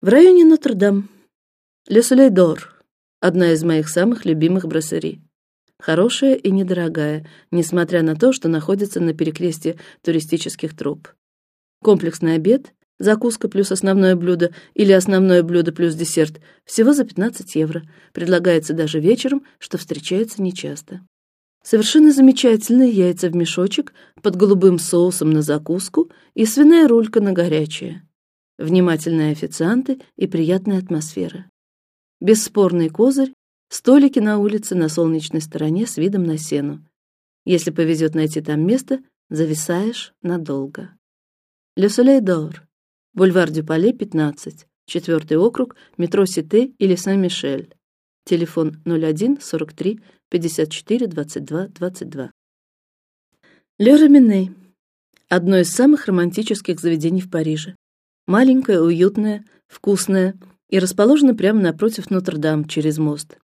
В районе Нотр-Дам. Ле Солей Дор, одна из моих самых любимых брасserie. Хорошая и недорогая, несмотря на то, что находится на перекрестье туристических троп. Комплексный обед, закуска плюс основное блюдо или основное блюдо плюс десерт всего за 15 евро. Предлагается даже вечером, что встречается нечасто. Совершенно замечательные яйца в мешочек под голубым соусом на закуску и свиная рулька на горячее. Внимательные официанты и приятная атмосфера. Бесспорный козырь столики на улице на солнечной стороне с видом на сену. Если повезет найти там место, зависаешь надолго. Le Soleil d'Or, бульвар Дюпале, 15, четвертый округ, метро Сите или Сан-Мишель. Телефон 01 43 54 22 22. Le Remené, одно из самых романтических заведений в Париже. Маленькое, уютное, вкусное и расположено прямо напротив Нотр-Дам через мост.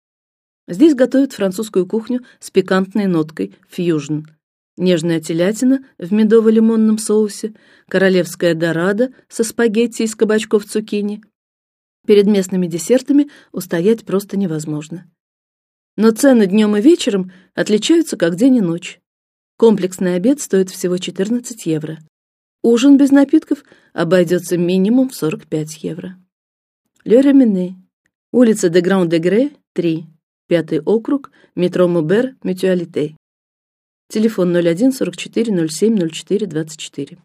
Здесь готовят французскую кухню с пикантной ноткой фьюжн. Нежная телятина в медово-лимонном соусе, королевская дорада со спагетти из кабачков цукини. Перед местными десертами устоять просто невозможно. Но цены днем и вечером отличаются как день и ночь. Комплексный обед стоит всего 14 евро. Ужин без напитков обойдется минимум в 45 евро. Ле Ремене, улица де Гранд-де-Гре, 3, пятый округ, метро Мубер, Мутуалите. Телефон 01 44 07 04 24.